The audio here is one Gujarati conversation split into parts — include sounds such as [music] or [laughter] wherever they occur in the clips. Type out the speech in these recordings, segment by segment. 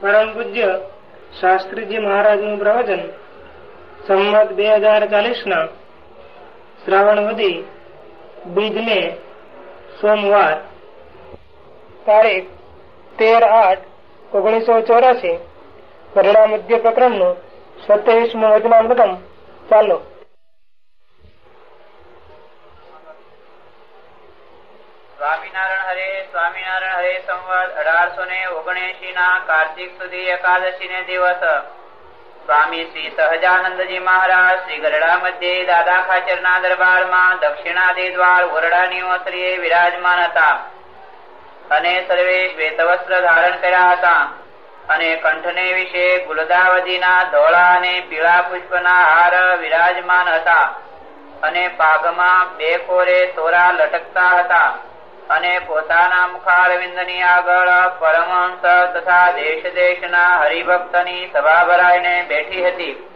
પરમ પૂજ્ય શાસ્ત્રીજી મહારાજનું પ્રવચન સંમત બે હજાર ચાલીસ ના શ્રાવણ વધી બીજ ને સોમવાર તારીખ તેર આઠ ઓગણીસો ચોરાસી પરિણામ મધ્ય પ્રકરણનું સત્યાવીસમું વચનામૃતમ ચાલો. સ્વામિનારાયણ ને ના ને ના વિરાજમાન હતા. અને સર્વે શ્વેત વસ્ત્ર ધારણ કર્યા હતા. અને કંઠને વિશે ગુલદાવદીના ધોળા અને પીળા પુષ્પના હાર વિરાજમાન હતા. અને પાગમાં બે કોરે તોરા લટકતા હતા. અને પોતાના મુખારવિંદની આગળ પરમહંસ તથા દેશ દેશના હરિભક્તની સભા ભરાઈને બેઠી હતી.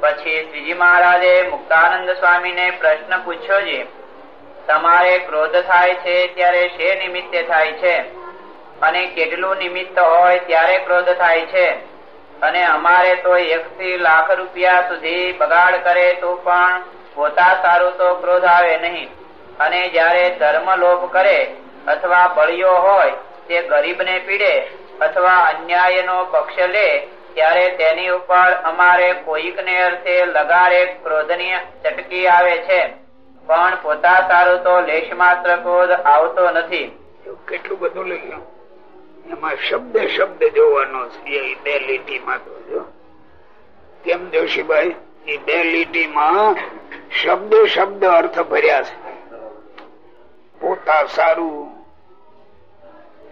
પછી શ્રીજી મહારાજે મુક્તાનંદ સ્વામીને પ્રશ્ન પૂછ્યો છે તમારે ક્રોધ થાય છે ત્યારે શે નિમિત્તે થાય છે? અને કેટલું નિમિત્ત હોય ત્યારે ક્રોધ થાય છે? અને અમારે તો એક થી લાખ રૂપિયા સુધી બગાડ કરે તો પણ પોતા સારું તો ક્રોધ આવે નહીં. અને જ્યારે ધર્મ લોભ કરે અથવા બળિયો હોય, તે ગરીબને પીડે અથવા અન્યાયનો પક્ષ લે, ત્યારે તેની ઉપર અમારે કોઈકને અર્થે લગારે ક્રોધની ચટકી આવે છે. પણ પોતા સારું તો લેશ માત્ર ક્રોધ આવતો નથી. કેટલું બધું લખ્યું એમાં શબ્દ શબ્દ જોવાનો છે એ બે લીટીમાં તો જો. કેમ જોશીભાઈ એ બે લીટીમાં શબ્દ શબ્દ અર્થ ભર્યા છે. પોતા સારું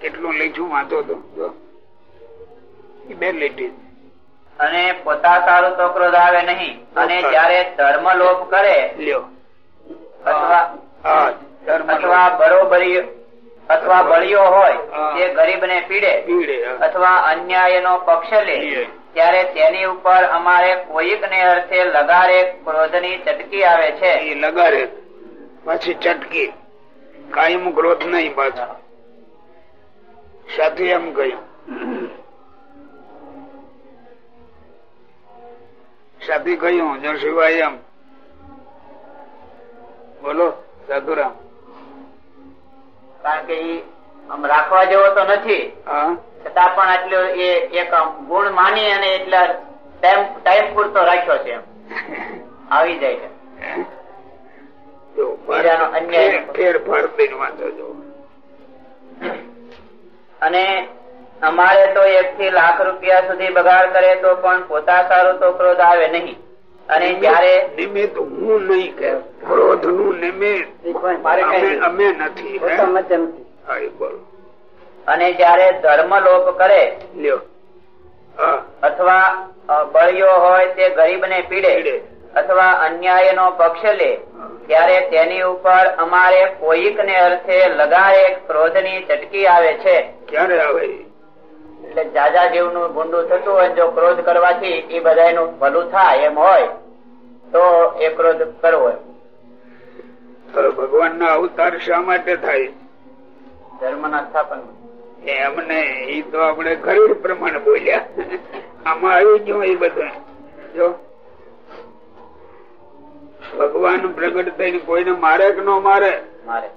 કેટલું લખ્યું વાંધો તો. બે લીટી. અને પોતા સારું તો ક્રોધ આવે નહીં. અને જયારે ધર્મ લોપ કરે લ્યો. અથવા હા ધર્મ અથવા બરોબરી અથવા બળિયો હોય તે ગરીબ ને પીડે પીડે અથવા અન્યાય નો પક્ષ લે. ત્યારે તેની ઉપર અમારે કોઈક ને અર્થે લગારે ક્રોધની ચટકી આવે છે. એ લગાડે પછી ચટકી. કાયમ ક્રોધ નહીં પાછો. સાથે એમ કહ્યું. સાથે કહ્યું જશીભાઈ એમ. બોલો સાધુરામ. કારણ કે આમ રાખવા જેવો તો નથી. છતાં પણ આટલો એ એક ગુણ માની અને એટલા ટાઈમ ટાઈમ પૂરતો રાખ્યો છે એમ. [laughs] આવી જાય છે. અને અમારે તો એક થી લાખ રૂપિયા સુધી બગાડ કરે તો પણ પોતા સારું તો ક્રોધ આવે નહીં. અને જયારે નિમિત્ત હું નહીં કે ક્રોધનું નિમિત્ત અમે નથી અને જયારે ધર્મ લોપ કરે લ્યો. અથવા બળિયો હોય તે ગરીબ ને પીડે. અથવા અન્યાય નો પક્ષ લે ત્યારે તેની ઉપર અમારે કોઈક ને અર્થે લગારે ક્રોધની ચટકી આવે છે. ક્યારે આવે? એટલે જાજા જીવનું ભૂંડું થતું હોય જો ક્રોધ કરવાથી એ બધાનું ભલું થાય એમ હોય તો એ ક્રોધ કરવો. ભગવાન ના અવતાર શા માટે થાય? ધર્મના સ્થાપન. એમને એ તો આપણે ગરુડ પ્રમાણે બોલ્યા. આમાં આવી ગયું એ બધું. જો ભગવાન પ્રગટ થઈને કોઈને મારે કે ન મારે? મારે.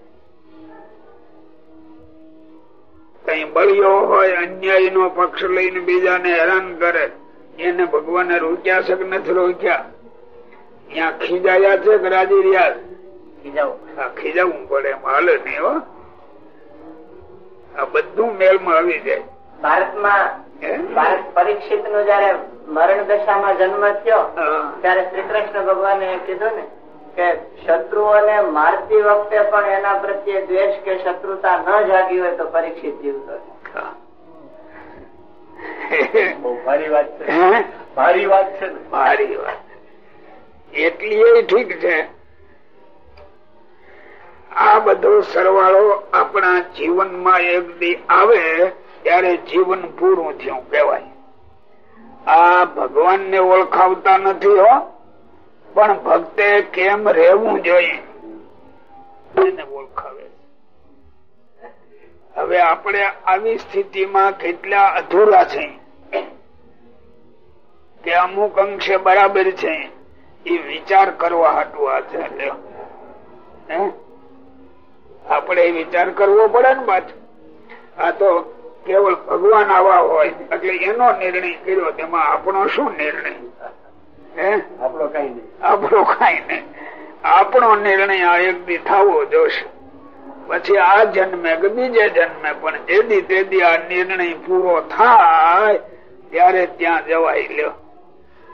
કઈ બળિયો હોય અન્યાય નો પક્ષ લઈને બીજાને હેરાન કરે એને ભગવાને રોક્યા છે કે નથી રોક્યા? ત્યાં ખીજાયા છે કે રાજી રહ્યા? ખીજાવ પડે એમ. હાલે નહીં હો. આ બધું મેલમાં આવી જાય. ભારતમાં પરીક્ષિત નો જયારે મરણ દશામાં જન્મ થયો ત્યારે શ્રી કૃષ્ણ ભગવાને કીધું ને કે શત્રુઓને મારતી વખતે પણ એના પ્રત્યે દ્વેષ કે શત્રુતા ન જાગી હોય તો પરીક્ષિત જીવતો ભારી વાત છે. ભારી વાત છે ને. વાત. એટલી એ ઠીક છે. આ બધો સરવાળો આપણા જીવનમાં એક દી આવે ત્યારે જીવન પૂરું થયું કહેવાય. આ ભગવાન ને ઓળખાવતા નથી હો, પણ ભક્તે કેમ રહેવું જોઈએ? ઓળખાવે? હવે આપણે આવી સ્થિતિમાં કેટલા અધૂરા છે કે અમુક અંશે બરાબર છે. એ વિચાર કરવા હાટું આ છે? આપણે વિચાર કરવો પડે ને પાછું. આ તો કેવળ ભગવાન આવા હોય એટલે એનો નિર્ણય કર્યો તેમાં આપણો શું નિર્ણય? હે? આપણો કઈ નહીં. આપણો કઈ નહીં. આપણો નિર્ણય આ એક દી થવો જોશે. પછી આ જન્મે કે બીજે જન્મે પણ જેદી તેદી આ નિર્ણય પૂરો થાય ત્યારે ત્યાં જવાય લ્યો.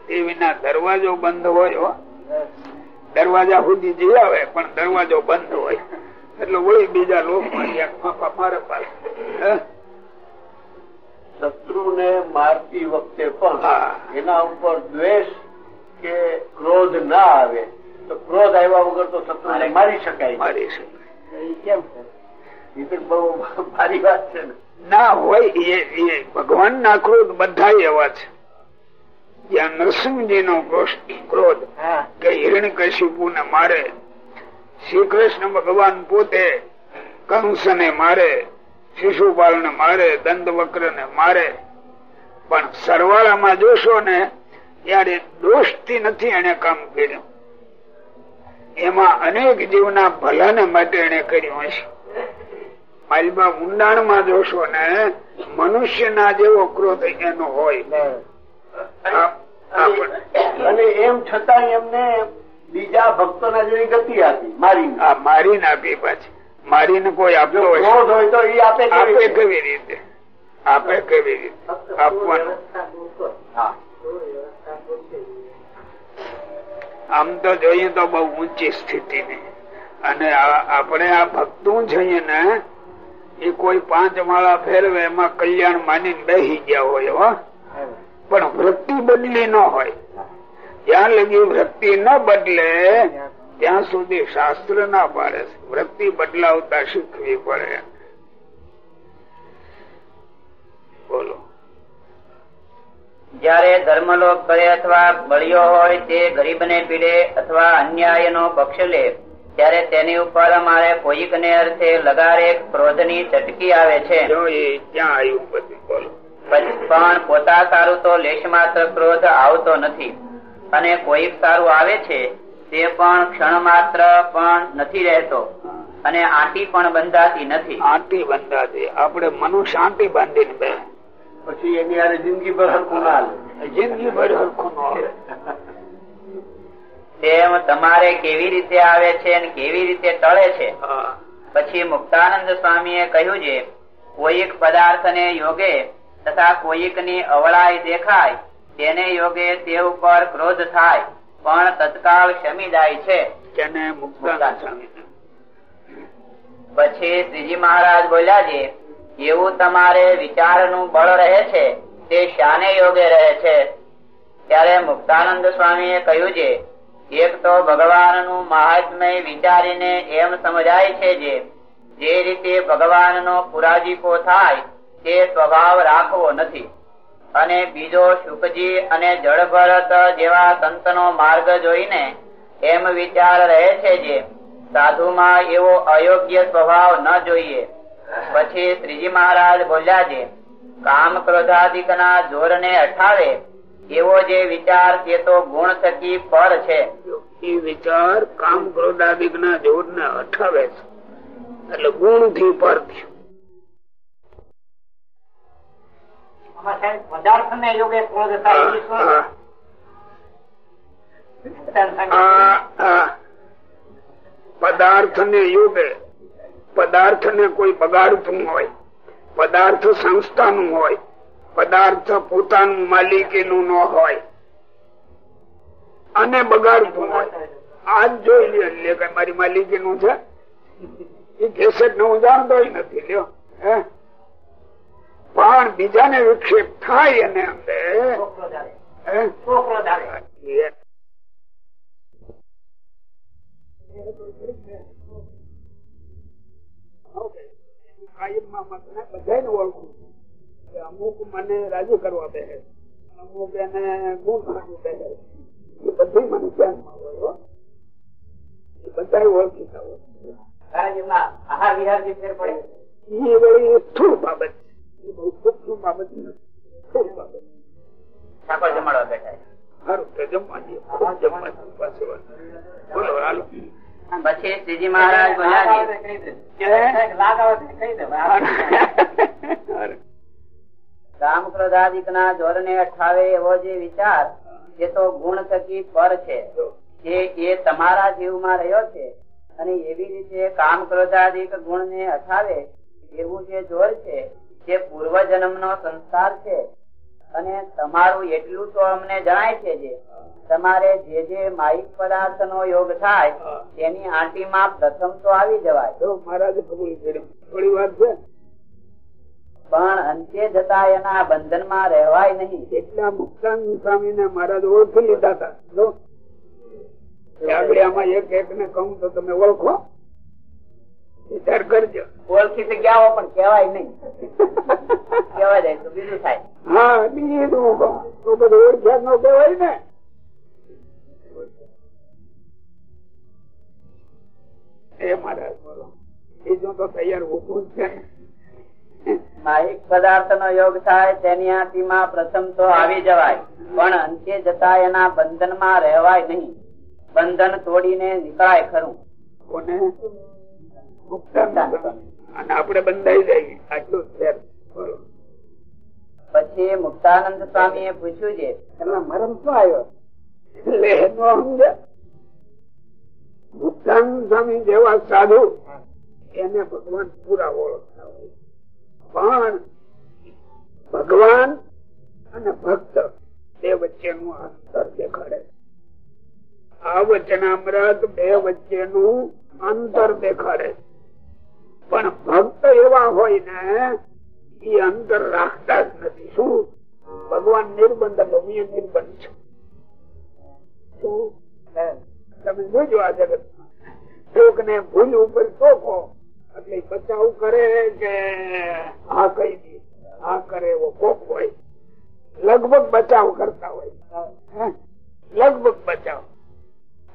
એ વિના દરવાજો બંધ હોય હો. દરવાજા સુધી જઈ આવે પણ દરવાજો બંધ હોય. એટલે વળી બીજા લોકો ફાંફા મારે પાસે હે? શત્રુને મારતી વખતે પણ એના ઉપર દ્વેષ કે ક્રોધ ના આવે તો ક્રોધ આવ્યા વગર તો શત્રુને મારી શકાય મારી શકાય. કેમ છે? બહુ ભારી વાત છે ના. હોય એ એ ભગવાન ના ક્રોધ બધા એવા છે. જ્યાં નરસિંહજી નો ક્રોધ કે હિરણ કશિપુ ને મારે શ્રી કૃષ્ણ ભગવાન પોતે કંસ ને મારે શિશુપાલ ને મારે દંડવક્ર ને મારે. પણ સરવાળામાં જોશો ને ત્યારે દોષથી નથી એને કામ કર્યું. એમાં અનેક જીવના ભલાને માટે એને કર્યું હશે. માલબા ઊંડાણમાં જોશો ને મનુષ્યના જેવો ક્રોધ એનો હોય. અને એમ છતાં એમને બીજા ભક્તોના જેવી ગતિ આપી મારી આ મારીને આપી પાછી. મારીને કોઈ આપતો હોય. તો એ આપે આપે કેવી રીતે? આપે કેવી રીતે? આપવાનું. આમ તો જોઈએ તો બહુ ઊંચી સ્થિતિ ની અને આપણે આ ભક્તું જોઈએ ને એ કોઈ પાંચ માળા ફેરવે એમાં કલ્યાણ માની બેસી ગયા હોય હો. પણ વૃત્તિ બદલી ન હોય. જ્યાં લગી વૃત્તિ ન બદલે ત્યાં સુધી શાસ્ત્ર ના પાડે વૃત્તિ બદલાવતા શીખવી પડે. બોલો. જ્યારે ધર્મલોપ કરે અથવા બળિયો હોય તે ગરીબને પીડે અથવા અન્યાયનો પક્ષ લે ત્યારે તેની ઉપર અમારે કોઈક ને અર્થે લગારે ક્રોધની ચટકી આવે છે. પણ પોતા સારું તો લેશ માત્ર ક્રોધ આવતો નથી. અને કોઈક સારું આવે છે? તે પણ ક્ષણ માત્ર પણ નથી રહેતો. અને આંટી પણ બંધાતી નથી. આંટી બંધાતી. આપણે મનુષ્ય આંટી બાંધીને બે. પછી એની હારે જિંદગી ભર હરખું ના જિંદગી ભર હરખું ન તેમ તમારે કેવી રીતે આવે છે અને કેવી રીતે ટળે છે? પછી મુક્તાનંદ સ્વામી કહ્યું છે કોઈક પદાર્થ ને યોગે તથા કોઈકની અવળાઈ દેખાય તેને યોગે તે ઉપર ક્રોધ થાય. પણ તત્કાળ ક્ષમી જાય છે. પછી શ્રીજી મહારાજ બોલ્યા છે એવું તમારે વિચારનું બળ રહે છે તે શાને યોગે રહે છે. ત્યારે મુક્તાનંદ સ્વામીએ કહ્યું છે એક તો ભગવાનનું મહાત્મય વિચારીને એમ સમજાય છે જે જે રીતે ભગવાનનો પુરાજીપો થાય તે સ્વભાવ રાખવો નથી. અને બીજો શુકજી અને જળભરત જેવા સંતનો માર્ગ જોઈને એમ વિચાર રહે છે જે, સાધુમાં એવો અયોગ્ય સ્વભાવ ન જોઈએ. પછી શ્રીજી મહારાજ બોલ્યા છે કામ ક્રોધાધિક ના જોર ને અઠાવે, એવો જે વિચાર તે તો ગુણ થકી પર છે. વિચાર કામ ક્રોધાદિક ના જોર ને અઠાવે છે. એટલે ગુણથી પર થયું. પદાર્થ ને યોગે ક્રોધ થાય પદાર્થ ને યુગે. પદાર્થ ને કોઈ બગાડતું હોય પદાર્થ સંસ્થાનું હોય પદાર્થ પોતાનું માલિકીનું ન હોય અને બગાડતું હોય. આજ જોઈ લે એટલે કે મારી માલિકીનું છે. એ કેસેટ ને હું જાણતો નથી લ્યો. હે? પણ બીજાને વિક્ષેપ થાય અને અંદર હે? એ કાયમમાં મતને ઓળખું અમુક મને રાજુ કરવા બે અમુક એને ગુણ કાઢવું બે એ બધી મને ધ્યાનમાં હોય એ બધા ઓળખીતા હોય. આહાર વિહાર જે ફેર પડે. એ વળી સ્થુલ બાબત? એ ના જોર ને અઠાવે એવો જે વિચાર, એ તો ગુણ થકી પર છે. જે એ તમારા જીવમાં રહ્યો છે અને એવી રીતે કામ ક્રોધાદિક ગુણ ને અઠાવે, એવું જે જોર છે જે પૂર્વ જન્મ નો સંસ્કાર છે અને તમારું એટલું તો અમને જણાય છે જે. તમારે જે જે માહિત પદાર્થ નો યોગ થાય તેની આંટીમાં પ્રથમ તો આવી જવાય. મહારાજે થોડી છે. પણ અંતે જતા એના બંધનમાં રહેવાય નહીં. એટલા મુક્તાન સ્વામી ને મહારાજ ઓળખી લીધા હતા. આમાં એક એક ને કહું તો તમે ઓળખો. વિચાર કરજો. ઓળખી તો ગયા પણ કહેવાય નહીં. કહેવા જાય તો બીજું થાય. હા બીજું તો બધું ઓળખ્યા ન કહેવાય ને. એ મહારાજ બોલો. બીજું તો તૈયાર ઉભું છે. માહિક પદાર્થ નો યોગ થાય તેની આંટીમાં પ્રથમ તો આવી જવાય. પણ અંતે જતા એના બંધનમાં રહેવાય નહીં. બંધન તોડીને નીકળાય ખરું. કોને. અને આપણે બંધાઈ જઈએ આટલું જ છે. બોલો. પછી મુક્તાનંદ સ્વામી એ પૂછ્યું છે એમાં મરમ શું આવ્યો? એટલે સમજે. મુક્તાન સ્વામી જેવા સાધુ એને ભગવાન પૂરા ઓળખતા પણ ભગવાન અને ભક્ત બે વચ્ચેનું અંતર દેખાડે આ વચનામૃત બે વચ્ચેનું અંતર દેખાડે પણ ભક્ત એવા હોય ને, એ અંતર રાખતા જ નથી. શું? ભગવાન નિર્બંધ ભૂમિ નિર્બંધ છે. તમે જોજો આ જગત ભૂલ ઉપર ચોખો એટલે બચાવ કરે કે આ કઈ દે આ કરે એવો કોક હોય. લગભગ બચાવ કરતા હોય? લગભગ બચાવ.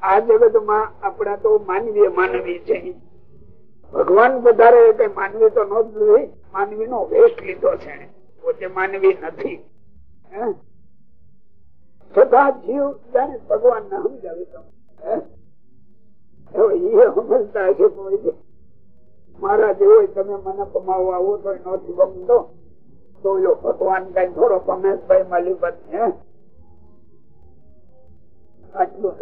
આ જગતમાં આપડા તો માનવીય માનવી છે. ભગવાન વધારે કઈ માનવી તો નો માનવી નો વેસ્ટ લીધો છે. પોતે માનવી નથી. છતાં જીવ જાણે ભગવાન ને સમજાવી તમે મારા જેવો તમે મને પમાવવા આવો તો નથી ગમતો. તો ભગવાન કઈ થોડો પમેશભાઈ માલિપત હે? આટલું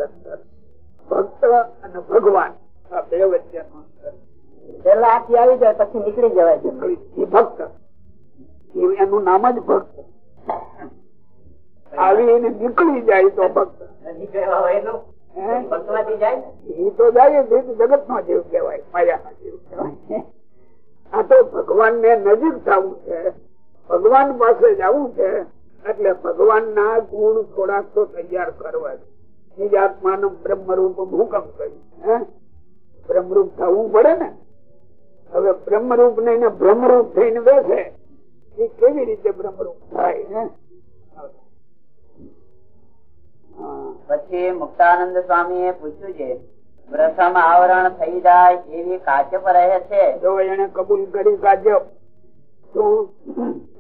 ભક્ત અને ભગવાન, આ બે વચ્ચેનું અંતર. પેલા આથી આવી જાય પછી નીકળી જવાય છે. એ ભક્ત. એનું નામ જ ભક્ત. નીકળી ભક્ત હોય એનું? ભક્તમાંથી જાય તો જાય જ, એ તો જગત નો જીવ કહેવાય માયા નો જીવ કહેવાય. આ તો ભગવાન ને નજીક થવું છે. ભગવાન પાસે જવું છે એટલે ભગવાન ના ગુણ થોડાક તો તૈયાર કરવા છે. નિજાત્માનું બ્રહ્મરૂપ હુકમ કર્યું બ્રહ્મરૂપ થવું પડે ને હવે બ્રહ્મરૂપ ને એને બ્રહ્મરૂપ થઈને બેસે. એ કેવી રીતે બ્રહ્મરૂપ થાય પછી મુક્તાનંદ સ્વામી એ પૂછ્યું છે પ્રથમ આવરણ થઈ જાય એવી કાચપ રહે છે? જો એને કબૂલ કરી તો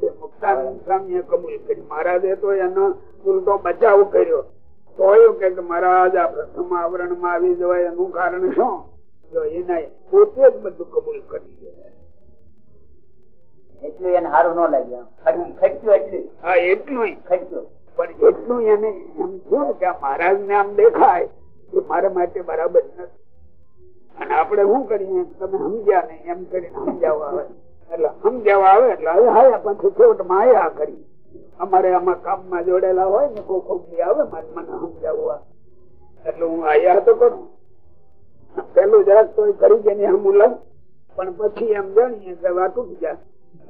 તે મુક્તાનંદ સ્વામીએ કબૂલ કરી. મહારાજે તો એનો ઉલટો બચાવ કર્યો. તો કે મહારાજ આ પ્રથમ આવરણમાં આવી જવાય એનું કારણ શું? એને પોતે જ બધું કબૂલ કરી દે એટલું એને સારું ન લાગ્યું ખટક્યું એટલું? હા એટલું ખટક્યું પણ એટલું એને થયું કે મહારાજ ને આમ દેખાય કે મારા માટે બરાબર નથી. અને આપણે શું કરીએ? તમે સમજ્યા ને એમ કરીને સમજાવવા આવે. એટલે સમજાવવા આવે એટલે હવે હાયા પછી છેવટમાં આયા કરી અમારે આમાં કામમાં જોડેલા હોય ને કોઈ કોઈ આવે મારે મને સમજાવવા. એટલે હું આયા તો કરું. પેલું જરાક તો કરી કે નહીં હમું લઉં. પણ પછી એમ જાણીએ કે વાત ઉઠી જાય.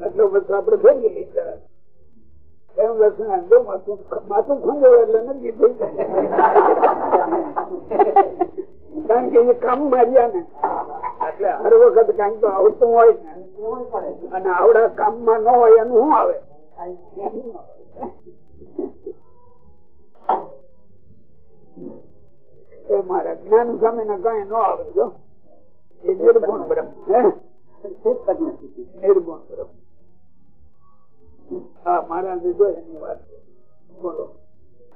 એટલે પછી આપડે ફેરવી લઈ જરાક એમ માથું ખંડે એટલે જાય. કારણ કે એ કામ માર્યા ને. એટલે હર વખત કંઈક તો આવતું હોય ને. અને આવડા કામમાં ન હોય એનું શું આવે? મારા જ્ઞાન સામે ને આવે, જો. નિર્ગુણ બ્રહ્મ. નિર્ગુણ બ્રહ્મ.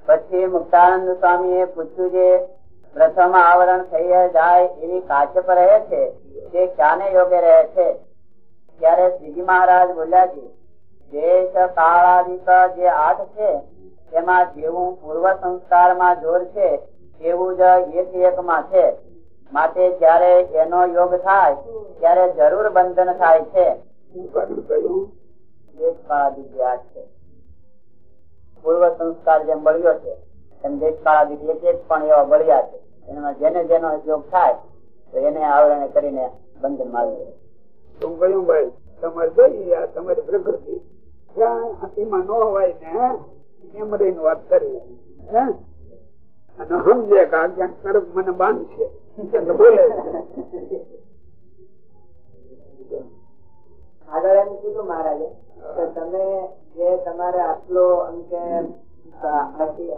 પછી મુક્તાનંદ સ્વામી પૂછ્યું છે પ્રથમ આવરણ થઈ જાય એવી કાચપ રહે છે? તે ક્યાને યોગ્ય રહે છે? ત્યારે શ્રીજી મહારાજ બોલ્યા છે દેશ કાળાદિક જે આઠ છે, તેમાં જેવું પૂર્વ સંસ્કારમાં જોર છે એવું જ એક એક માં છે. માટે જયારે એનો યોગ થાય ત્યારે જરૂર બંધન થાય છે. પૂર્વ સંસ્કાર જેમ બળ્યો છે એમ દેશકાળાદી એક એક પણ એવા બળ્યા છે. એમાં જેને જેનો યોગ થાય તો એને આવરણે કરીને બંધનમાં આવી જાય. શું કહ્યું ભાઈ તમારે જોઈએ આ તમારી પ્રકૃતિ. હાથીમાં ન હોય ને એમ રહીને વાત કરી. હે? અને સમજે કે આ ક્યાંક તરફ મને બાંધશે બોલે આગળ એમ કીધું મહારાજે કે તમે જે તમારે આટલો અંકે,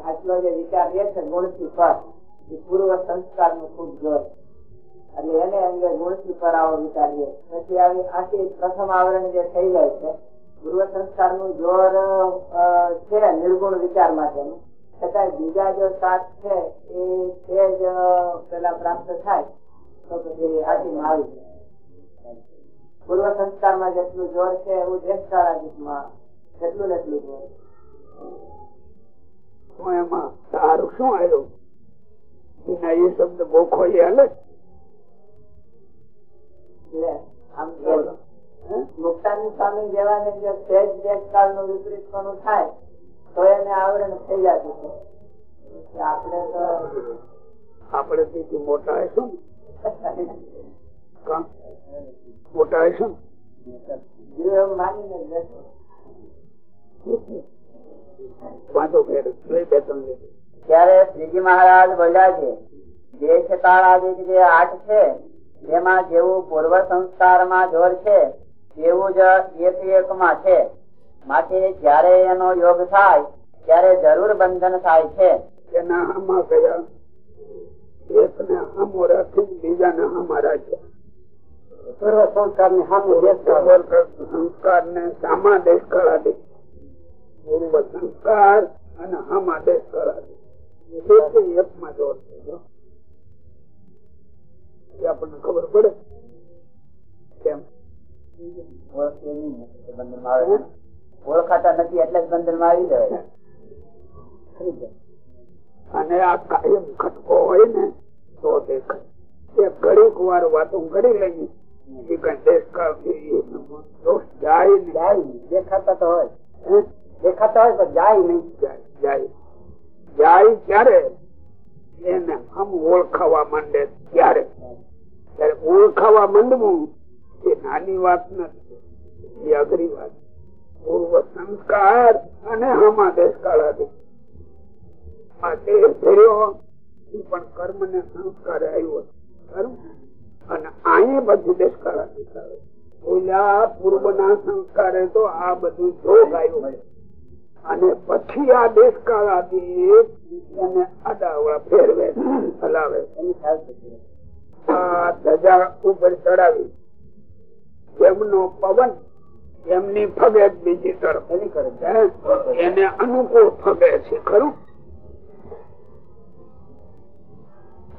આટલો જે વિચાર રહે છે ગુણથી પર, એ પૂર્વ સંસ્કારનું ખૂબ જોર. એટલે એને અંગે ગુણથી પર આવો વિચારીએ પછી આવી આખી પ્રથમ આવરણ જે થઈ જાય છે, પૂર્વ સંસ્કારનું જોર છે નિર્ગુણ વિચાર માટેનું. છતાં બીજા જો સાત છે એ તે જ પેલા પ્રાપ્ત થાય તો પછી આથી આવી પૂર્વ સંસ્કારમાં જેટલું જોર છે એવું દેશકાળાદિકમાં એટલું ને એટલું જોર તો એમાં સારું શું આવ્યું? એના એ શબ્દ બહુ એ હાલે મુક્તાનંદ સ્વામી જેવાને જો સહેજ દેશકાળનું વિપરીત થાય તો એને આવરણ થઈ જતું આપણે તો આપણે તેથી મોટા હશું મોટા હશું ત્યારે શ્રીજી મહારાજ બોલ્યા છે જે કાળાદિક જે આઠ છે તેમાં જેવું પૂર્વ સંસ્કારમાં જોર છે તેવું જ એક એક માં છે. માટે જયારે એનો યોગ થાય ત્યારે જરૂર બંધન થાય છે. એના આમાં કયા એક ને આમો રાખી બીજા ને રાખ્યા. પૂર્વ સંસ્કારની સામે સંસ્કાર ને સામા દેશ કળાદી પૂર્વ સંસ્કાર અને હામા દેશ કળાદી એકમાં જોર છે એ આપણને ખબર પડે. કેમ? ઓળખાતા નથી એટલે જ બંધનમાં આવી જવાય. અને આ કાયમ ખટકો હોય ને તો દેખાય એ ઘડીક વાર વાતો કરી લઈએ. બીજી કઈ દેશ દોષ જાય જાય દેખાતા તો હોય. દેખાતા હોય તો જાય નહીં. જાય જાય. જાય ક્યારે? એને આમ ઓળખાવા માંડે ત્યારે. ત્યારે ઓળખાવા માંડવું એ નાની વાત નથી એ અઘરી વાત. પૂર્વ સંસ્કાર અને હમા દેશકાળ હતી આ ધર્યો પણ કર્મ ને સંસ્કાર આવ્યો કર્મ અને અહીંયા બધું દેશકાળ હતી ઓલા પૂર્વ ના સંસ્કારે તો આ બધું જોગ આવ્યું. અને પછી આ દેશકાળ આદિ એને આડાવડા ફેરવે, હલાવે. આ ધજા ઉપર ચડાવી. એમનો પવન એમની ફગે બીજી તરફ એને અનુકૂળ ફગે છે ખરું?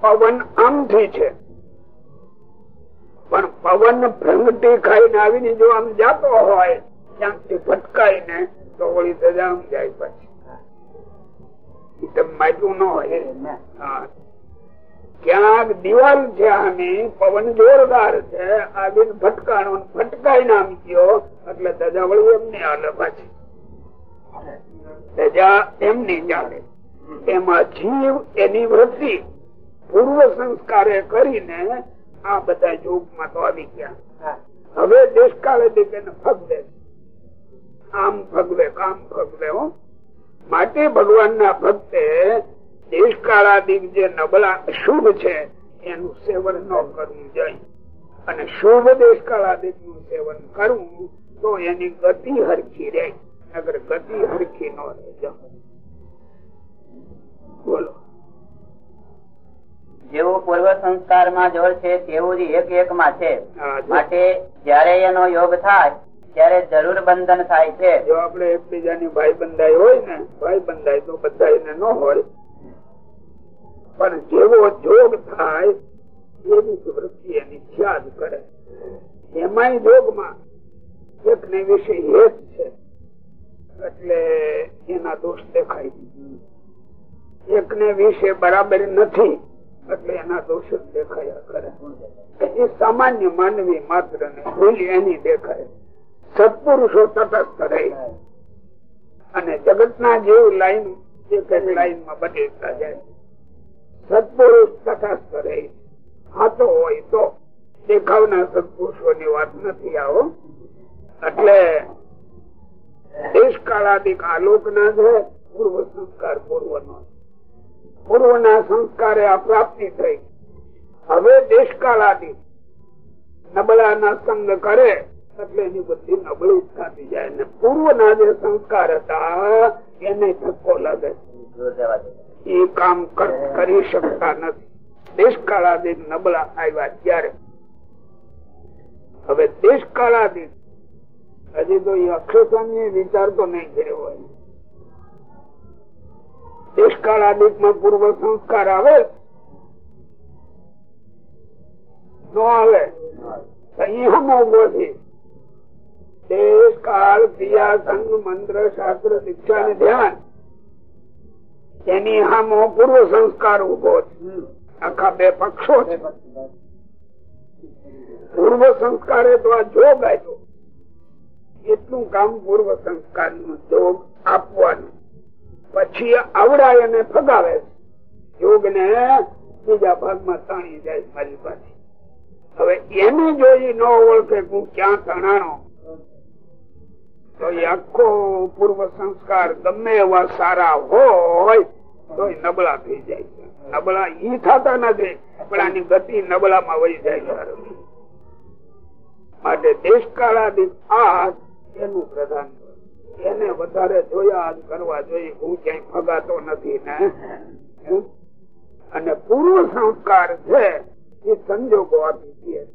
પવન આમથી છે. પણ પવન ભ્રંગટી ખાઈને આવીને જો આમ જાતો હોય ક્યાંકથી ફટકાઈને તો વળી ધજા આમ જાય પછી. ઈ તો માટ્યું ન હોય. હા. ક્યાંક દિવાલ છે આની પવન જોરદાર છે આવીને ફટકાણો ને ફટકાઈને આમ ગયો એટલે ધજા વળી એમની હાલે પાછી. ધજા એમની ચાલે. એમાં જીવ એની વૃત્તિ પૂર્વ સંસ્કારે કરીને આ બધા યોગમાં તો આવી ગયા. હવે દેશકાળે દીકરીને ફગવે આમ ફગવે કામ ફગવે હો. માટે ભગવાન ના દેશકાળાદિક જે નબળા શુભ છે એનું સેવન ન કરવું જોઈએ. અને શુભ દેશકાળાદિકનું સેવન કરવું તો એની ગતિ હરખી રહે અગર ગતિ હરખી ન રહે. બોલો. જેવું પૂર્વ સંસ્કારમાં જોર છે તેવું જ એક એક માં છે માટે જયારે એનો યોગ થાય ત્યારે જરૂર બંધન થાય છે. જો આપણે એકબીજાની ભાઈ બંધાઈ હોય ને ભાઈ બંધાય તો બધા ન હોય પણ જેવો જોગ થાય એવી વૃત્તિ એની ખ્યાલ કરે. એમાંય જોગમાં એક ને વિશે હેત છે. એટલે એના દોષ દેખાય એક ને વિશે બરાબર નથી, એટલે એના દોષ દેખાયા કરે. એ સામાન્ય માનવી માત્ર ને ભૂલ એની દેખાય. સત્પુરુષો તટસ્થ રહે. અને જગત ના જીવ લાઈન એક લાઈનમાં બદલતા જાય. સત્પુરુષ તટસ્થ રહે હાથો હોય તો દેખાવના સત્પુરુષો ની વાત નથી આવો. એટલે દેશકાળાદિક આલોક ના છે, પૂર્વ સંસ્કાર પૂર્વ નો પૂર્વ ના સંસ્કારે પ્રાપ્તિ થઈ. હવે દેશકાળાદિક નબળા ના સંગ કરે, એટલે એની બધી નબળી થતી જાય. ને પૂર્વ ના જે સંસ્કાર હતા, એને ધક્કો લાગે. એ કામ કરી શકતા નથી. દેશકાળાદિક નબળા આવ્યા ત્યારે. હવે દેશકાળાદિક હજી તો અક્ષરસ્વામી વિચાર તો નહીં કર્યો હોય. દેશકાળાદિકમાં પૂર્વ સંસ્કાર આવે, નો આવે દેશ કાળ ક્રિયા, સંઘ, મંત્ર, શાસ્ત્ર, દીક્ષા ને ધ્યાન એની હામો પૂર્વ સંસ્કાર ઊભો આખા બે પક્ષો છે. પૂર્વ સંસ્કારે તો આ જોગ આવ્યો એટલું કામ પૂર્વ સંસ્કારનું જોગ આપવાનું. પછી આવડાય અને ફગાવે યોગ ને બીજા ભાગમાં તાણી જાય મારી પાસે. હવે એને જોઈ ન ઓળખે હું ક્યાં તણાણો તો એ આખો પૂર્વ સંસ્કાર ગમે એવા સારા હોય તો નબળા થઈ જાય નબળા ઈ થતા નથી, પણ આની ગતિ નબળામાં વહી જાય છે. માટે દેશકાળાદિક આ એનું પ્રધાન એને વધારે જોયા કરવા જોઈએ. હું ક્યાંય ફગાતો નથી ને. અને પૂર્વ સંસ્કાર છે, એ સંજોગો આપી દે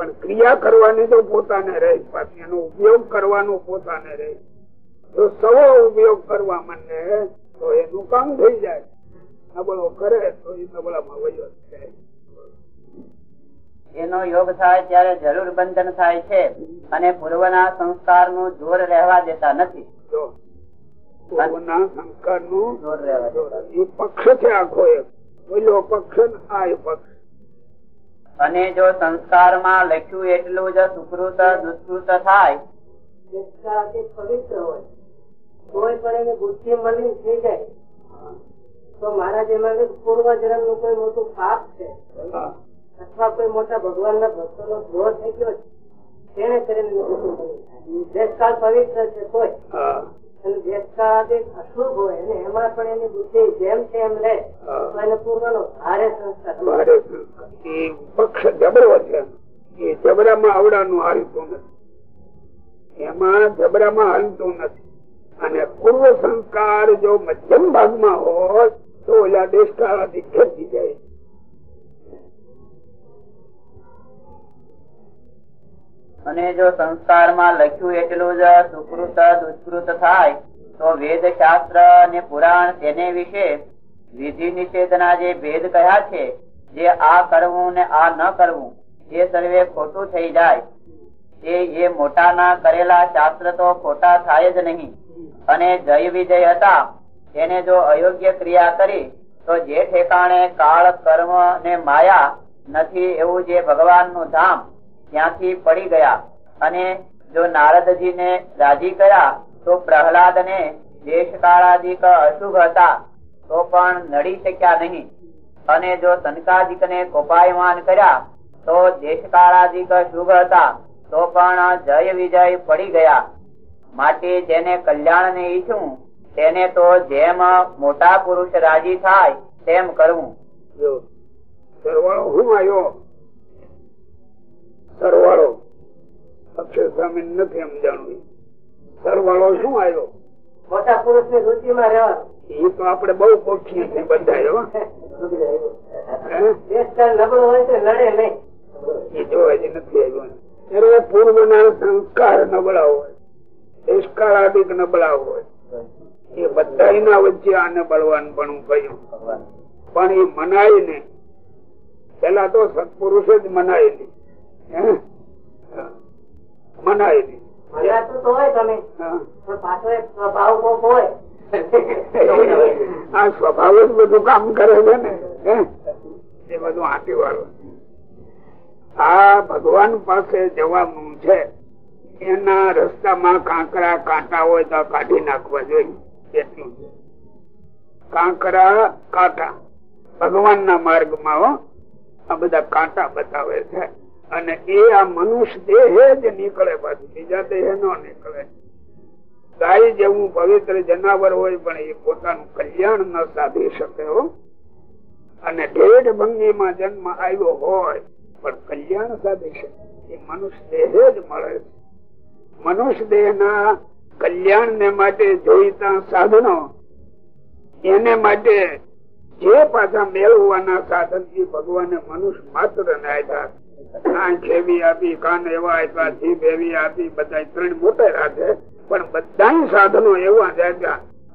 પણ ક્રિયા કરવાની તો પોતાને રહે પાછી એનો ઉપયોગ કરવાનો પોતાને રહે જો. સવો ઉપયોગ કરવા માંડે તો એનું કામ થઈ જાય. નબળો કરે તો એ નબળામાં વયો જાય. એનો યોગ થાય ત્યારે જરૂર બંધન થાય છે અને પૂર્વના સંસ્કારનું જોર રહેવા દેતા નથી. પૂર્વના સંસ્કારનું જોર રહેવા દેતા એ પક્ષ છે આખો એક. પેલો પક્ષ આ પક્ષ. અને જો સંસ્કારમાં લખ્યું એટલું જ સુકૃત દુષ્કૃત થાય પવિત્ર હોય કોઈ પણ એને બુદ્ધિ મળી થઈ જાય તો મારા જેમાં પૂર્વ જન્મનું કોઈ મોટું પાપ છે અથવા કોઈ મોટા ભગવાન ના ભક્તો નો દ્રોહ થઈ ગયો છે તેને કરીને પવિત્ર છે કોઈ અશુભ હોય અને એમાં પણ એની બુદ્ધિ જેમ છે લે તો પૂર્વ નો ભારે સંસ્કાર ભારે સંસ્કાર. એ પક્ષ જબરો છે. એ જબરામાં આવડાનું હાલતું નથી. એમાં જબરામાં હાલતું નથી. અને પૂર્વ સંસ્કાર જો મધ્યમ ભાગમાં હોય તો ઓલા દેશકાળાથી ખેંચી જાય. અને જો સંસ્કારમાં લખ્યું એટલું જ સુકૃત, દુષ્કૃત થાય, તો વેદ શાસ્ત્ર અને પુરાણ તેને વિશે વિધિ નિષેધના જે ભેદ કયા છે, જે આ કરવું ને આ ન કરવું, એ સર્વે ખોટું થઈ જાય. એ એ મોટાના કરેલા શાસ્ત્ર તો ખોટા થાય જ નહીં. અને જય વિજય હતા, તેને જો અયોગ્ય ક્રિયા કરી, તો જે ઠેકાણે કાળ, કર્મ ને માયા નથી એવું જે ભગવાનનું ધામ ત્યાંથી પડી ગયા અને જો નારદજી ને રાજી કર્યા, તો પ્રહલાદ ને દેશકાળાદિક અશુભ હતા, તો પણ નડી શક્યા નહીં. અને જો સનકાદિક ને કોપાયમાન કર્યા, તો દેશકાળાદિક શુભ હતા, તો પણ જય વિજય પડી ગયા. માટે જેને કલ્યાણ ને ઈચ્છું, તેને તો જેમ મોટા પુરુષ રાજી થાય, તેમ કરવું. સરવાળો, હું આવ્યો? સરવાળો અક્ષર સ્વામી નથી સમજાણું સરવાળો શું આવ્યો? મોટા પુરુષની રુચિમાં રહેવાનું. એ તો આપડે બહુ પોખીએ છીએ બધા? નબળો હોય તો લડે નહીં. એ જો હજી નથી આવ્યો. ત્યારે પૂર્વના સંસ્કાર નબળા હોય. નિષ્કાળાદિક નબળા હોય. એ બધા વચ્ચે આને બળવાન પણ કહ્યું. પણ એ મનાય ને પેલા તો સત્પુરુષે જ મનાય નહીં. પણ સ્વભાવ આ સ્વભાવ જ બધું કામ કરે છે ને? એ બધું આટી વાળું આ ભગવાન પાસે જવાનું છે. એના રસ્તામાં કાંકરા કાંટા હોય તો કાઢી નાખવા જોઈએ. એટલું. છે કાંકરા કાંટા. ભગવાન ના માર્ગમાં હો. આ બધા કાંટા બતાવે છે. અને એ આ મનુષ્ય દેહ જ નીકળે પાછું. બીજા દેહ નો નીકળે. ગાય જેવું પવિત્ર જનાવર હોય પણ એ પોતાનું કલ્યાણ ન સાધી શકે અને ઢેઢ ભંગીમાં જન્મ આવ્યો હોય પણ કલ્યાણ સાધી શકે. એ મનુષ્ય દેહ જ મળે મનુષ્ય દેહ ના કલ્યાણ ને માટે જોઈતા સાધનો, એને માટે જે પાછા મેળવવાના સાધન, એ ભગવાને મનુષ્ય માત્ર ને આપ્યા આંખ એવી આપી, કાન એવા આપ્યા જીભ એવી આપી બધા ત્રણ મોટે રાખે. પણ બધા સાધનો એવા જ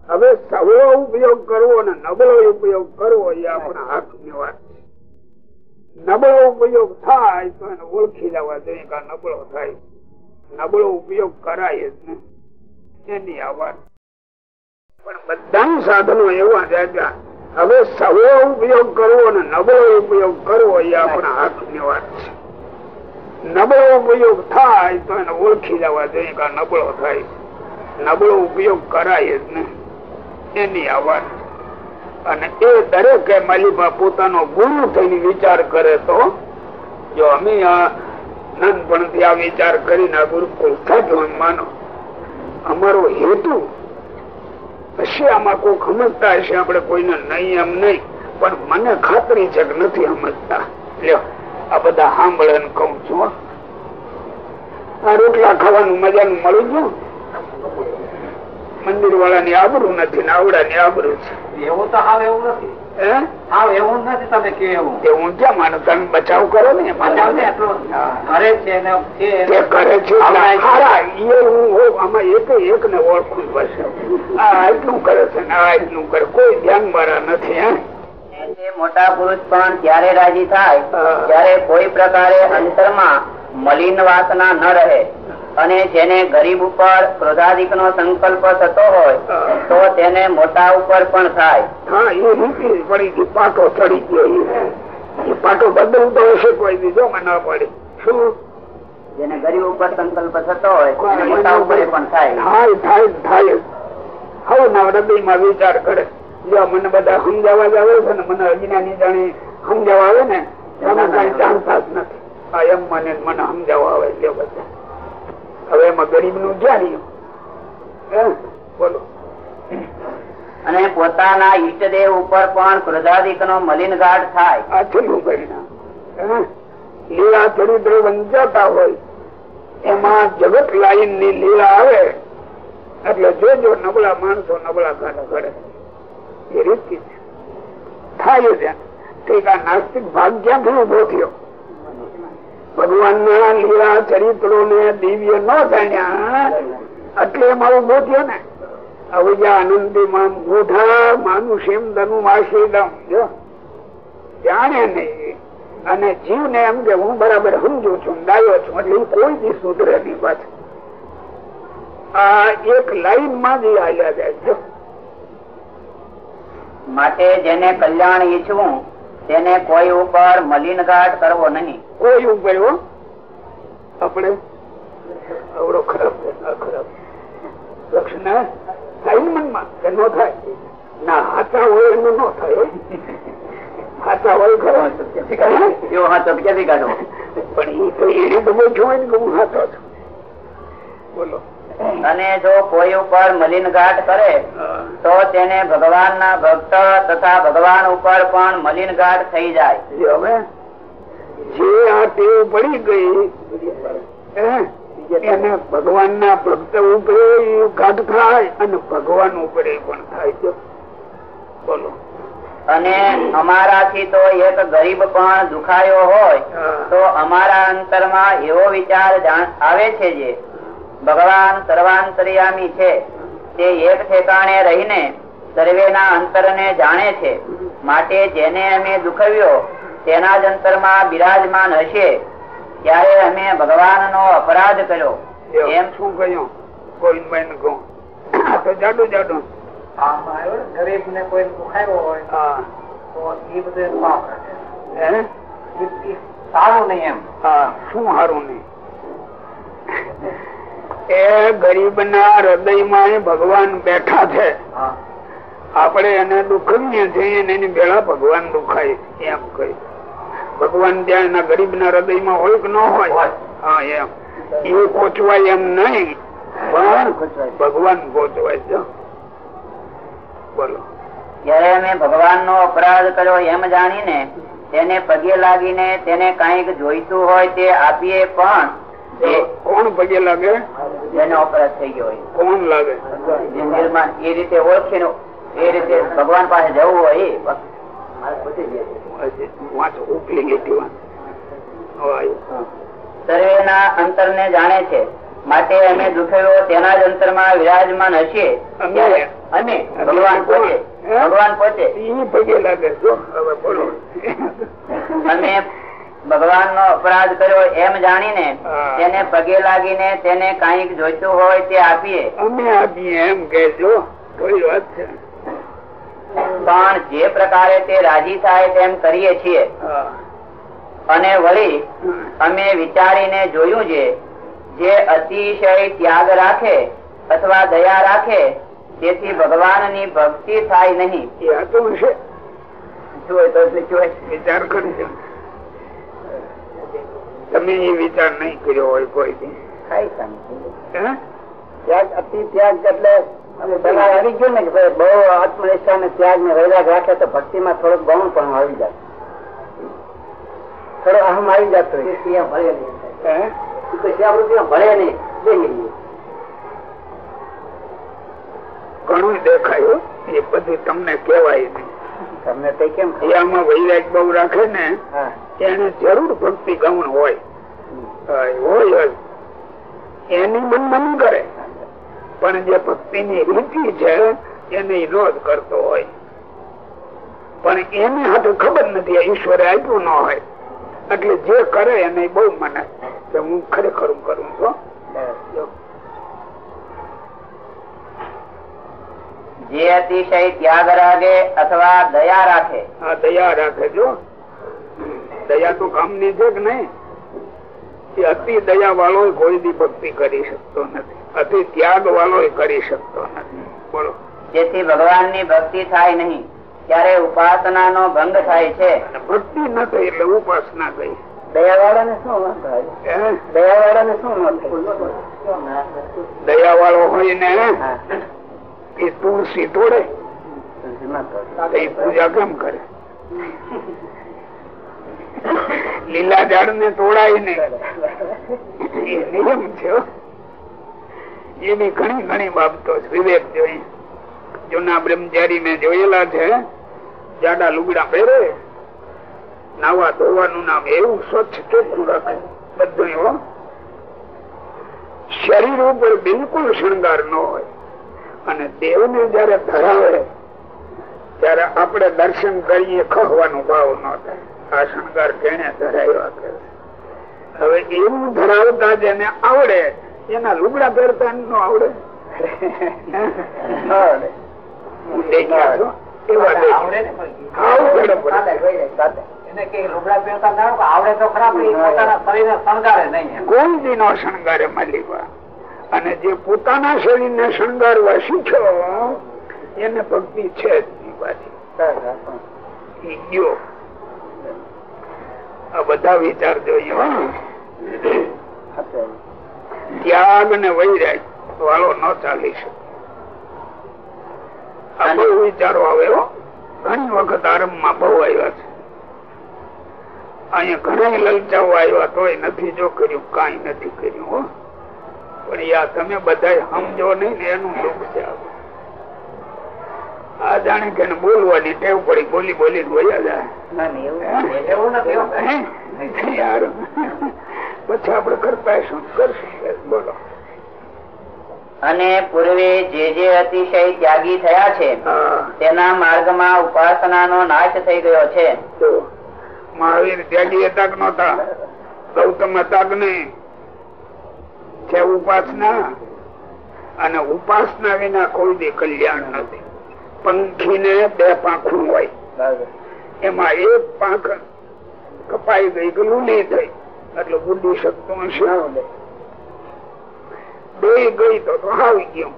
હવે સવળો ઉપયોગ કરવો અને નબળો ઉપયોગ કરવો એ આપણા હાથની વાત નબળો ઉપયોગ થાય તો એને ઓળખી લેવા જોઈએ કે નબળો થાય. નબળો ઉપયોગ કરાય જ ને એની આ વાત. પણ બધા સાધનો એવા જ હવે સવળો ઉપયોગ કરવો અને નબળો ઉપયોગ કરવો એ આપણા હાથની વાત છે. નબળો ઉપયોગ થાય તો એને ઓળખી જવા જોઈએ કે નબળો થાય. નબળો ઉપયોગ કરાય જ ને એની આ અને એ દરેકે માલિકા પોતાનો ગુરુ થઈને વિચાર કરે તો, જો અમે આ નાનપણથી આ વિચાર કરીને આ ગુરુકુલ થતો માનો. અમારો હેતુ હશે, આમાં કોઈ સમજતા હશે, આપણે કોઈને નહીં એમ નહીં. પણ મને ખાતરી છે કે નથી સમજતા. લ્યો. આ બધા સાંભળે કઉ છું આ રોટલા ખાવાનું મજાનું મળું છું મંદિર વાળાની આબરૂ નથી નાવડા ની આબરૂ છે. એવું તો હાવ એવું નથી. એવું નથી તમે કે એવું હું ક્યાં માનું તમે બચાવ કરો ને? ને કરે છે ને કરે છે. આમાં એક એક ને ઓળખું બસ આ આટલું કરે છે ને આ આટલું કરે. કોઈ ધ્યાન મારા નથી હે. મોટા પુરુષ પણ ત્યારે રાજી થાય હા. કોઈ પ્રકારે અંતરમાં મલિન વાસના ન રહે. અને જેને ગરીબ ઉપર ક્રોધાધિક નો સંકલ્પ થતો હોય તો તેને મોટા ઉપર પણ થાય. હા એ મૂકી પડી ગઈ પાટો ચડી ગયો એ. પાટો બદલતો હશે કોઈ બીજો ના પડી. શું? જેને ગરીબ ઉપર સંકલ્પ થતો હોય મોટા ઉપર પણ થાય. થાય થાય થાય. હવે ના હૃદયમાં વિચાર કરે. જો મને બધા સમજાવવા જ આવે છે ને મને અજ્ઞાની જાણે સમજાવવા આવે ને તમે કઈ જ નથી. આ એમ મને મને સમજાવવા આવે છે બધા. હવે એમાં ગરીબનું ક્યાં રહ્યું બોલો. અને પોતાના ઈષ્ટદેવ ઉપર પણ ક્રોધાધિક નો મલિન ગાઢ થાય. આ છેલ્લું પરિણામ. હે? લીલા ચરિત્ર વંચાતા હોય એમાં જગત લાઈનની લીલા આવે એટલે જોજો નબળા માણસો નબળા કાઢા કરે ભગવાન ના લીલા ચરિત્રો ને દિવ્ય ન જાણ્યા એટલે એમાં ઊભો થયો ને. અવજા આનંદી માં મૂઢા માનુષેમ ધનુ જાણે નહીં. અને જીવ ને એમ કે હું બરાબર સમજુ છું ડાયો છું, એટલે કોઈ દી સુધરે નહીં પાછું. આ એક લાઈનમાં જ હાલ્યા જાય માટે જેને કલ્યાણ ઈચ્છવું તેને કોઈ ઉપર મલિન ગાઢ કરવો નહીં. કોઈ ઉપર આપણે? અવડો ખરાબ ખરાબ. લક્ષણ થાય મનમાં? કે ન થાય? ના હાચા હોય એનું ન થાય હો. હાચા હોય ખરો. એવો હાથો ક્યાંથી પણ એ તો એને તો બહુ જોવે ને કે હું હાચો છું બોલો. અને જો કોઈ ઉપર મલિન ગાઢ કરે તો તેને ભગવાનના ભક્ત તથા ભગવાન ઉપર પણ મલિન ગાઢ થઈ જાય. જે હવે જે આ ટેવ પડી ગઈ એને ભગવાન ના ભક્ત ઉપરે ઘાટ થાય અને ભગવાન ઉપરે પણ થાય. છે બોલો. અને અમારાથી તો એક ગરીબ પણ દુખાયો હોય તો અમારા અંતરમાં એવો વિચાર આવે છે જે. ભગવાન સર્વાંતરિયામી છે. તે એક ઠેકાણે રહીને સર્વેના અંતરને જાણે છે. માટે જેને અમે દુખવ્યો તેના જ અંતરમાં બિરાજમાન હશે. ત્યારે અમે ભગવાનનો અપરાધ કર્યો. એમ શું કહ્યું? કોઈ ને કહું આ તો જાડું જાડું. આમાં આવ્યો ગરીબ ને કોઈ દુખાયો હોય હા. તો એ બધું પાપ સારું નહીં એમ. હા શું સારું નહીં? એ ગરીબ ના હૃદયમાં ભગવાન બેઠા છે. આપણે એને દુખવીએ છીએ એની ભેળા ભગવાન દુખાય એમ કહી. ભગવાન ત્યાં એના ગરીબ ના હૃદયમાં હોય કે ન હોય. હા એમ. એ કોચવાય એમ નહીં પણ ભગવાન કોચવાય છે. બોલો. ત્યારે અમે ભગવાનનો અપરાધ કર્યો એમ જાણીને તેને પગે લાગીને તેને કંઈક જોઈતું હોય તે આપીએ પણ કોણ પગે લાગે? જેનો અપરાધ થઈ ગયો હોય. કોણ લાગે? નિર્માણ એ રીતે ઓળખીને એ રીતે ભગવાન પાસે જવું હોય એ વાંચો વાંચો. હવે આવ્યું. સર્વેના જાણે છે. માટે અમે દુખેલો તેના જ અંતરમાં વિરાજમાન હશે. અમે? ભગવાન પોતે. ભગવાન પોતે. પગે લાગે. જો હવે નો અપરાધ કર્યો એમ જાણીને તેને પગે લાગીને તેને કંઈક જોઈતું હોય તે આપીએ. અમે આપીએ એમ કેજો કોઈ વાત છે. પણ જે પ્રકારે તે રાજી થાય તેમ કરીએ છીએ. અને વળી અમે વિચારીને જોયું છે જે અતિશય ત્યાગ રાખે અથવા દયા રાખે તેથી ભગવાનની ભક્તિ થાય નહીં. વિચાર કરજો તમે એ વિચાર નહીં કર્યો હોય કોઈ? ત્યાગ અતિ ત્યાગ એટલે આવી ગયું ને કે ભાઈ બહુ આત્મનિષ્ઠા ને ત્યાગ ને વૈરાગ રાખે તો ભક્તિ માં થોડુંક ગૌણ પણ આવી જાય. થોડો અહમ આવી જતો ભળે નહીં. હે? એ તો શિયાવૃત્તિમાં ભળે નહીં. બેસી રહીએ. ઘણું દેખાયું. એ બધું તમને કેવાય નહીં. તમને તે કેમ એમાં વૈરાગ બહુ રાખે ને? હા. એને જરૂર ભક્તિ ગૌણ હોય. હોય એની મન મન કરે. પણ જે ભક્તિ ની રીતિ છે એને રોજ કરતો હોય. પણ એને હાથે ખબર નથી ઈશ્વરે આપ્યું ન હોય. એટલે જે કરે એને બહુ મને કે હું ખરેખર કરું છું જે અતિશય ત્યાગ રાખે અથવા દયા રાખે? દયા રાખે જો. દયા તો કામની છે કે નહીં. અતિ દયા વાળો કોઈ દી ભક્તિ કરી શકતો નથી. અતિ ત્યાગ વાળો કરી શકતો નથી. બોલો. જેથી ભગવાનની ભક્તિ થાય નહીં ત્યારે ઉપાસનાનો ભંગ થાય છે. ભક્તિ ન થઈ એટલે ઉપાસના થઈ. દયા વાળા ને શું વાંધો આવે? હે? દયા વાળા ને શું દયા વાળો હોય ને એ તુલસી તોડે. પૂજા કેમ કરે? લીલા ઝાડ ને તોડાય ને નિયમ છે. એની ઘણી ઘણી બાબતો વિવેક જોઈ. જૂના બ્રહ્મચારી મેં જોયેલા છે. જાડા લુગડા પહેરે. નાવા ધોવાનું નામ એવું સ્વચ્છ ચોખ્ખું રાખે. બધું શરીર ઉપર બિલકુલ શણગાર ન હોય. અને દેવને જયારે ધરાવે, ત્યારે આપણે દર્શન કરીએ ખવાનું ભાવ ન થાય. આ શણગાર કેને ધરાવ્યા કરે હવે એવું ધરાવતા જેને આવડે એના લુગડા પહેરતા ન આવડે. અને જે પોતાના શરીર ને શણગારવા શીખ્યો એને ભક્તિ છે જ નહીં પાછી સરસ, હા. ઈ ગયો આ બધા વિચાર જોઈએ ત્યાગ ને વૈરાગ વાળો ન ચાલી શકે આ બહુ વિચારો આવે. ઘણી વખત આરંભમાં બહુ આવ્યા છે અહીંયા ઘણા લલચાઓ આવ્યા તોય નથી જો કર્યું, કઈ નથી કર્યું પણ યા તમે બધા સમજો નહીં ને એનું દુઃખ છે આ. આ જાણે કે બોલવાની ટેવ પડી બોલી બોલી જાય. ના, ના, પછી આપડે કરતા શું? કરશું. બોલો. અને પૂર્વે જે જે અતિશય ત્યાગી થયા છે તેના માર્ગમાં ઉપાસનાનો નાશ થઈ ગયો છે. મહાવીર ત્યાગી હતા કે નતા ગૌતમ હતા કે નહીં છે ઉપાસના અને ઉપાસના વિના કોઈ દે કલ્યાણ નથી. પંખી ને બે પાંખું હોય. એમાં એક પાંખ કપાઈ ગઈ કે લૂલી થઈ. એટલે બુદ્ધિ શકતો હશે. બે ગઈ તો આવી ગયું.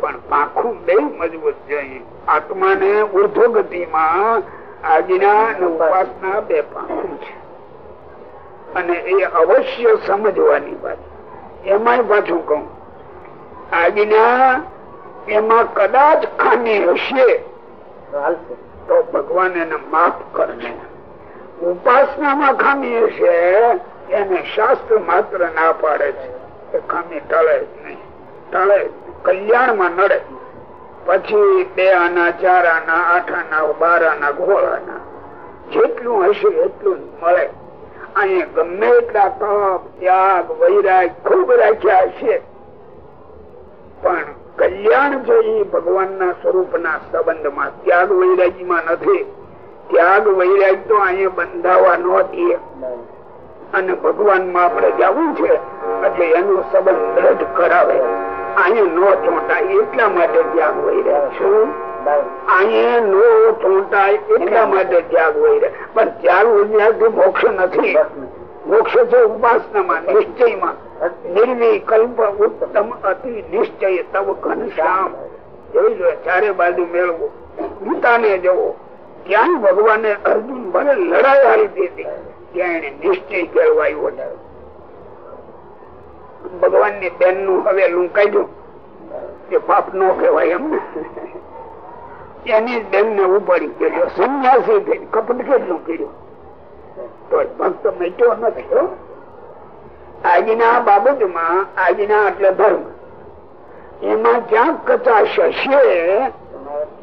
પણ પાંખું બે મજબૂત જોઈએ આત્માને ઉર્ધ્વ ગતિમાં આજ્ઞા અને ઉપાસના બે પાંખું છે. અને એ અવશ્ય સમજવાની વાત. એમાંય પાછું કહું. આજ્ઞા એમાં કદાચ ખામી હશે. તો ભગવાન એને માફ કરશે ઉપાસનામાં ખામી હશે એને શાસ્ત્ર માત્ર ના પાડે છે. એ ખામી ટળે જ નહીં. ટળે કલ્યાણમાં નડે. પછી બે આના ચાર આના આઠ આના બાર આના ગોળ આના. જેટલું હશે એટલું મળે. અહીંયા ગમે એટલા તપ ત્યાગ વૈરાગ ખૂબ રાખ્યા હશે. પણ કલ્યાણ છે એ ભગવાનના સ્વરૂપના સંબંધમાં ત્યાગ વૈરાગીમાં નથી. ત્યાગ વૈરાગ તો અહીંયા બંધાવા ન દે. અને ભગવાનમાં આપણે જવું છે એટલે એનો સંબંધ દ્રઢ કરાવે. અહીંયા નો ચોંટાય એટલા માટે ત્યાગ વૈરાગ છું. અહીંયા નો ચોંટાય એટલા માટે ત્યાગ વૈરાગ પણ ત્યાગ વૈરાગ મોક્ષ નથી. મોક્ષ છે ઉપાસનામાં નિશ્ચયમાં. નિર્વિકલ્પ ઉત્તમ અતિ નિશ્ચય તવ ઘનશ્યામ જોઈ લો ચારે બાજુ મેળવો. ગીતાને જવો ત્યાં ભગવાને અર્જુન ભલે લડાઈ હારી દીધી. ત્યાં એને નિશ્ચય કેળવાયો ભગવાનની બેનનું હવે કાઢ્યું કે પાપ નો કહેવાય એમ એની બેન ને ઉપાડી ગયો સંન્યાસી કપટ કેટલું કર્યું? તો ભક્ત મેટ્યો નથી. આજના બાબતમાં, આજના એટલે ધર્મ. એમાં ક્યાં કચાશ હશે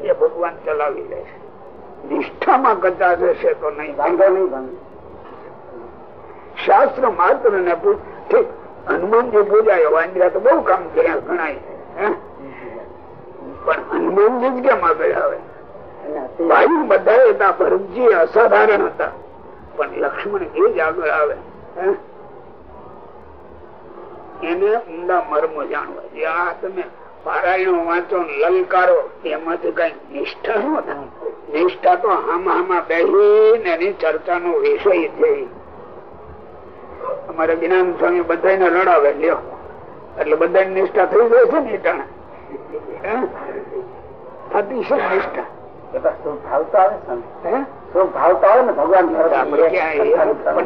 એ ભગવાન ચલાવી લે નિષ્ઠામાં કચાશ હશે તો નહીં, વાંધો નહીં શાસ્ત્ર માત્ર ને ઠીક, હનુમાનજી પૂજાયો વાંદરા તો બહુ કામ કર્યા ગણાય? પણ હનુમાનજી જ કેમ આગળ આવે? ભાઈ બધા હતા, ભરતજી અસાધારણ હતા. પણ લક્ષ્મણ એ જ આગળ આવે. એને ઊંડા મર્મ જાણવા. જે આ તમે પારાયણ વાંચો લલકારો એમાંથી કઈ નિષ્ઠા થાય. નિષ્ઠા તો આમાં આમાં બેસીને એની ચર્ચાનો વિષય છે. અમારે જ્ઞાન સ્વામી બધાને રડાવે લ્યો. એટલે બધા નિષ્ઠા થઈ જાય છે ને ટાણે? થતી છે નિષ્ઠા.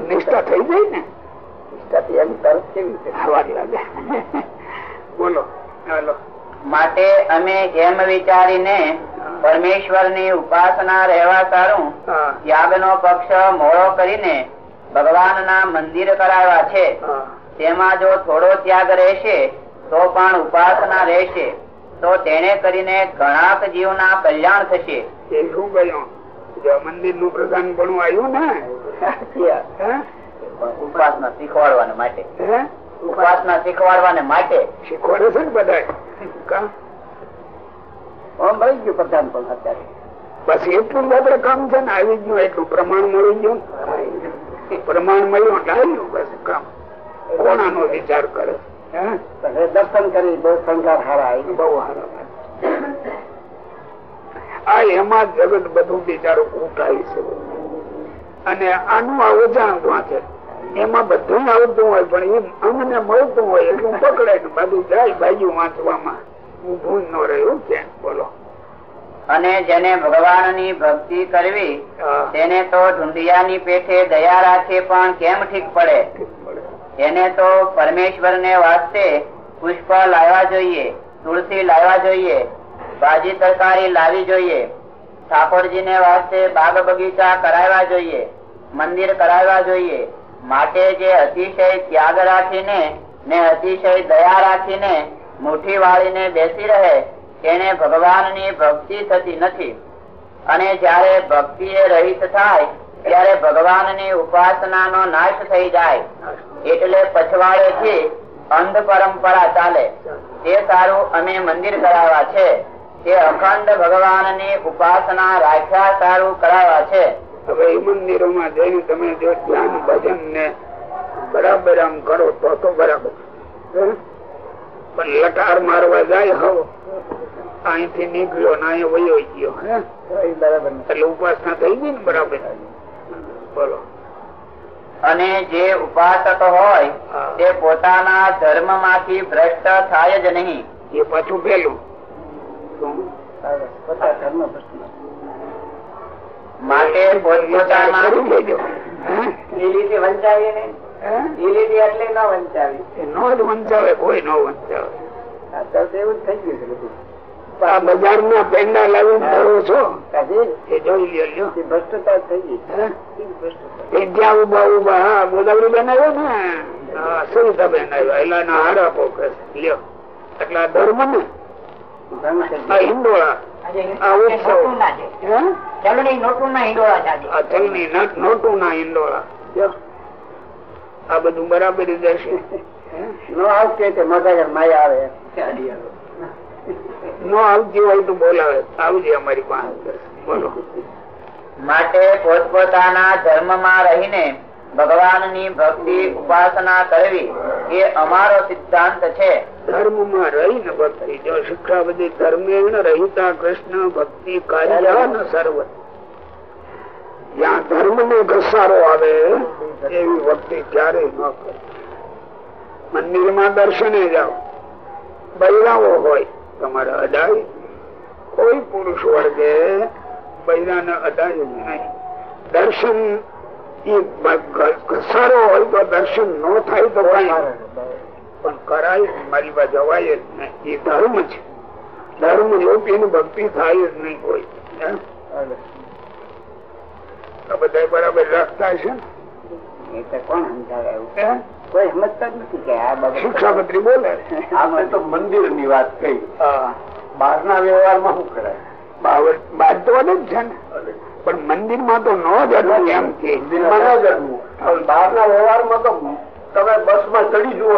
નિષ્ઠા થઈ જાય ને? બોલો. માટે અમે એમ વિચારીને પરમેશ્વરની ઉપાસના રહેવા સારું. ત્યાગ નો પક્ષ મોડો કરીને ભગવાનના મંદિર કરાવ્યા છે. તેમાં જો થોડો ત્યાગ રહેશે તો પણ ઉપાસના રહેશે. તો તેને કરીને ઘણાક જીવના કલ્યાણ થશે. એ શું કલ્યાણ જો મંદિરનું પ્રધાન પણ આવ્યું ને? ઉપાસના શીખવાડવાને માટે. ઉપાસના શીખવાડવાને માટે. શીખવાડે છે ને બધા મળી ગયું પ્રધાન પણ અત્યારે. બસ એટલું જ આપડે કામ છે ને આવી ગયું એટલું પ્રમાણ મળી ગયું પ્રમાણ મળ્યું એટલે આવ્યું બસ કામ. કોણાનો વિચાર કરે? દર્શન કરી બહુ શંકર હારા બહુ હારા. આ એમાં જગત બધું બિચારો ઉઠાય છે. અને આનું આ ઓજાણ વાંચે એમાં બધું આવતું હોય પણ એ અમને મળતું હોય એટલું પકડે ને બધું જાય બાજુ વાંચવામાં. ઊભું ન રહ્યું કે બોલો. અને જેને ભગવાનની ભક્તિ કરવી તેને તો ઢુંડિયા ની પેઠે દયા રાખે પણ કેમ ઠીક પડે. એને તો પરમેશ્વર ને વાસ્તે પુષ્પ લાવવા જોઈએ, તુલસી લાવવા જોઈએ, ભાજી તરકારી લાવી જોઈએ ઠાકોરજી ને વાસ્તે બાગ બગીચા કરાવવા જોઈએ, મંદિર કરાવવા જોઈએ, માટે જે અતિશય ત્યાગ રાખીને ને અતિશય દયા રાખીને મુઠ્ઠી વાળીને બેસી રહે, તેને ભગવાનની ભક્તિ થતી નથી. અને જ્યારે ભક્તિ એ રહિત થાય, ત્યારે ભગવાનની ઉપાસનાનો નાશ થઈ જાય. એટલે પછવાડેથી અંધ પરંપરા ચાલે. તે સારું અમે મંદિર કરાવવા છે. તે અખંડ ભગવાનની ઉપાસના રાખ્યા સારું કરાવવા છે. હવે એ મંદિરોમાં જઈને તમે જો ધ્યાન ભજન ને બરાબર આમ કરો તો તો બરાબર. પણ લટાર મારવા જાય હો. અહીંથી નીકળ્યો ને અહીંયા વયો ગયો હે? એટલે ઉપાસના થઈ ગઈ ને બરાબર. બોલો. અને જે ઉપાસક હોય તે પોતાના ધર્મમાંથી ભ્રષ્ટ થાય જ નહીં. એ પાછું પેલું માટે પોતપોતાના વંચાવી ને? એટલે ન વંચાવી ન વંચાવે કોઈ નો વંચાવે. એવું જ થઈ ગયું છે બધું. આ બજાર ના પેંડા લાવીને ધરો છો? એ જોઈ લ્યો ભ્રષ્ટતા થઈ ગઈ ઊભા ઊભા હા ગોદાવરી બેન ને? હાર આપો લ્યો એટલે આ ધર્મ ને હિંડોળા આ ઉત્સવ. ચલણી નટ નોટું ના હિંડોળા. લ્યો. આ બધું બરાબર? નો આવશે માયા આવે. નો આવતી હોય તો બોલાવે. આવજે અમારી પાસે. બોલો. માટે પોતપોતાના ધર્મમાં રહીને ભગવાનની ભક્તિ ઉપાસના કરવી એ અમારો સિદ્ધાંત છે. ધર્મમાં રહીને ભક્તિ જો શિક્ષા બધી ધર્મેણ રહીતા કૃષ્ણ ભક્તિ કાર્ય સર્વ. જ્યાં ધર્મ નો ઘસારો આવે એવી ભક્તિ ક્યારેય ન કરે. મંદિરમાં દર્શને જાઓ. બૈરાઓ હોય તમારે અદાય કોઈ પુરુષ વર્ગે બૈરાને અડાય જ નહીં. દર્શન ઘસારો હોય તો દર્શન ન થાય તો કઈ પણ કરાય મારી પાસે જવાય જ નહીં. એ ધર્મ છે. ધર્મ યોગી ભક્તિ થાય જ નહીં કોઈ. બધા બરાબર રાખતા છે ને? એ તો કોણ સમજાવે એવું કોઈ સમજતા જ નથી કે આ બાબત શિક્ષાપત્રી બોલે. આપણે તો મંદિરની વાત કહી. બહાર ના વ્યવહારમાં શું કરાય? બાર તો અલગ છે ને. પણ મંદિરમાં તો ન જ એમ કે. ન બહાર ના વ્યવહારમાં તો તમે બસમાં ચડી જુઓ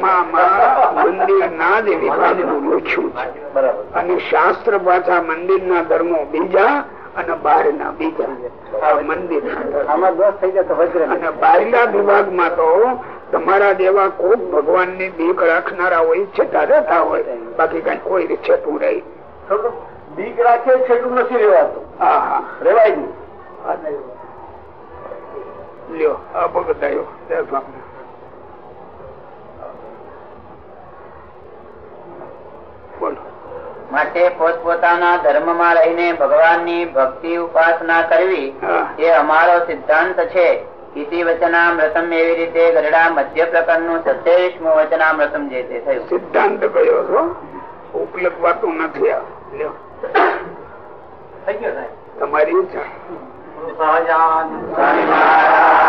માં મંદિર ના જ વિભાગનું લખ્યું બરાબર. અને શાસ્ત્ર પાછા મંદિર ના ધર્મો બીજા અને બહાર ના બીજા મંદિર. આમાં દોષ થઈ જાય તો વજ્ર અને બહારના વિભાગમાં તો તમારા જેવા કોક ભગવાનની બીક રાખનારા હોય છતાં રહેતા હોય. બાકી કઈ કોઈ છેતું રહી થોડું બીક રાખે છેટું નથી રેવાતું હા હા. રેવાય નહીં. લ્યો આ ભગત આવ્યો બોલો. માટે પોતપોતાના ધર્મમાં રહીને ભગવાનની ભક્તિ ઉપાસના કરવી એ અમારો સિદ્ધાંત છે. ઇતિ વચનામૃતમ એવી રીતે ગરડા મધ્ય પ્રકરણનું સત્યાવીસમું વચનામૃતમ જે તે થયું. સિદ્ધાંત કયો છો? ઉપલબ્ધવાતું નથી તમારી સહજાન સ્વામી મહારાજ.